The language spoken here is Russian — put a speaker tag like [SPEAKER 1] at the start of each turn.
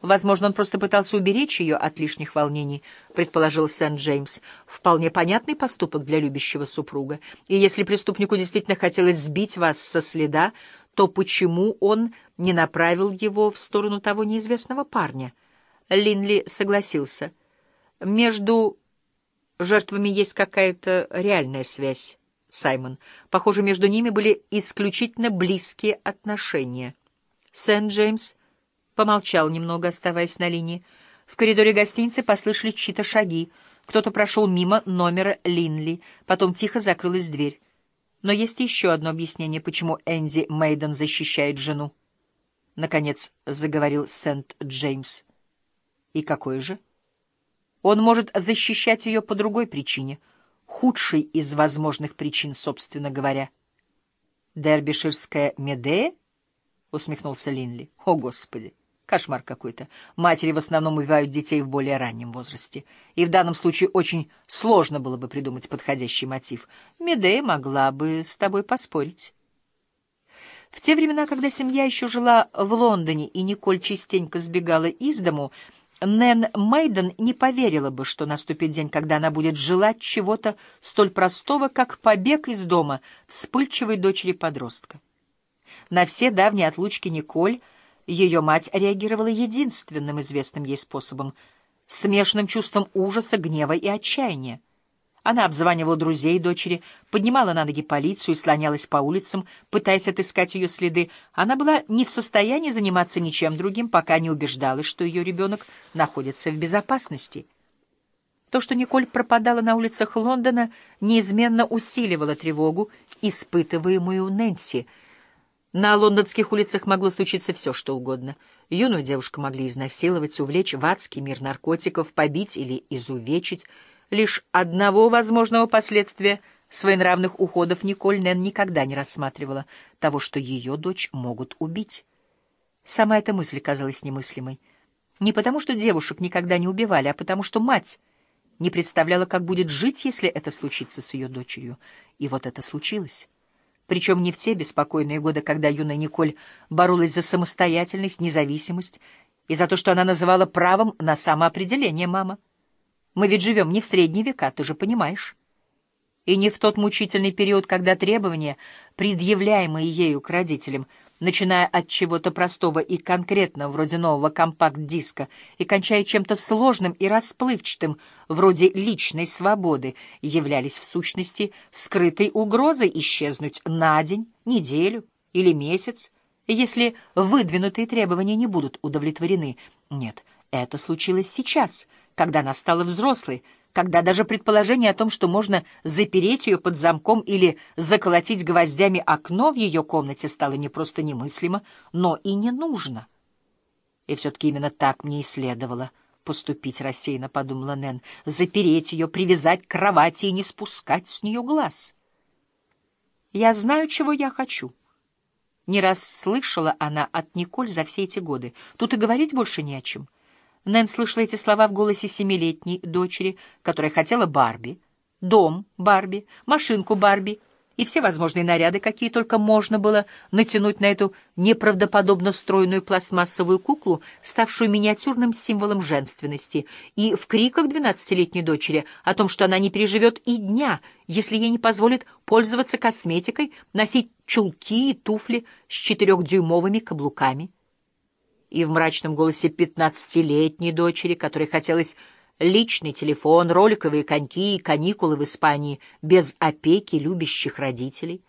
[SPEAKER 1] Возможно, он просто пытался уберечь ее от лишних волнений, предположил Сент-Джеймс. Вполне понятный поступок для любящего супруга. И если преступнику действительно хотелось сбить вас со следа, то почему он не направил его в сторону того неизвестного парня? Линли согласился. Между жертвами есть какая-то реальная связь, Саймон. Похоже, между ними были исключительно близкие отношения. Сент-Джеймс помолчал немного, оставаясь на линии. В коридоре гостиницы послышались чьи-то шаги. Кто-то прошел мимо номера Линли, потом тихо закрылась дверь. Но есть еще одно объяснение, почему Энди Мейден защищает жену. Наконец заговорил Сент-Джеймс. И какой же? Он может защищать ее по другой причине, худшей из возможных причин, собственно говоря. «Дербиширская Медея?» — усмехнулся Линли. «О, Господи! Кошмар какой-то. Матери в основном убивают детей в более раннем возрасте. И в данном случае очень сложно было бы придумать подходящий мотив. Медея могла бы с тобой поспорить. В те времена, когда семья еще жила в Лондоне и Николь частенько сбегала из дому, Нэн Мейден не поверила бы, что наступит день, когда она будет желать чего-то столь простого, как побег из дома вспыльчивой дочери подростка. На все давние отлучки Николь — ее мать реагировала единственным известным ей способом — смешанным чувством ужаса, гнева и отчаяния. Она обзванивала друзей дочери, поднимала на ноги полицию и слонялась по улицам, пытаясь отыскать ее следы. Она была не в состоянии заниматься ничем другим, пока не убеждалась, что ее ребенок находится в безопасности. То, что Николь пропадала на улицах Лондона, неизменно усиливало тревогу, испытываемую Нэнси — на лондонских улицах могло случиться все, что угодно. Юную девушку могли изнасиловать, увлечь в адский мир наркотиков, побить или изувечить. Лишь одного возможного последствия своенравных уходов Николь Нэн никогда не рассматривала — того, что ее дочь могут убить. Сама эта мысль казалась немыслимой. Не потому, что девушек никогда не убивали, а потому, что мать не представляла, как будет жить, если это случится с ее дочерью. И вот это случилось. Причем не в те беспокойные годы, когда юная Николь боролась за самостоятельность, независимость и за то, что она называла правом на самоопределение, мама. Мы ведь живем не в средние века, ты же понимаешь. И не в тот мучительный период, когда требования, предъявляемые ею к родителям, начиная от чего-то простого и конкретного, вроде нового компакт-диска, и кончая чем-то сложным и расплывчатым, вроде личной свободы, являлись в сущности скрытой угрозой исчезнуть на день, неделю или месяц, если выдвинутые требования не будут удовлетворены. Нет, это случилось сейчас, когда она стала взрослой, когда даже предположение о том, что можно запереть ее под замком или заколотить гвоздями окно в ее комнате, стало не просто немыслимо, но и не нужно. И все-таки именно так мне и следовало поступить, рассеянно подумала Нэн, запереть ее, привязать к кровати и не спускать с нее глаз. Я знаю, чего я хочу. Не раз слышала она от Николь за все эти годы. Тут и говорить больше не о чем. Нэн слышала эти слова в голосе семилетней дочери, которая хотела Барби, дом Барби, машинку Барби и все возможные наряды, какие только можно было натянуть на эту неправдоподобно стройную пластмассовую куклу, ставшую миниатюрным символом женственности, и в криках двенадцатилетней дочери о том, что она не переживет и дня, если ей не позволят пользоваться косметикой, носить чулки и туфли с четырехдюймовыми каблуками и в мрачном голосе пятнадцатилетней дочери, которой хотелось личный телефон, роликовые коньки и каникулы в Испании без опеки любящих родителей.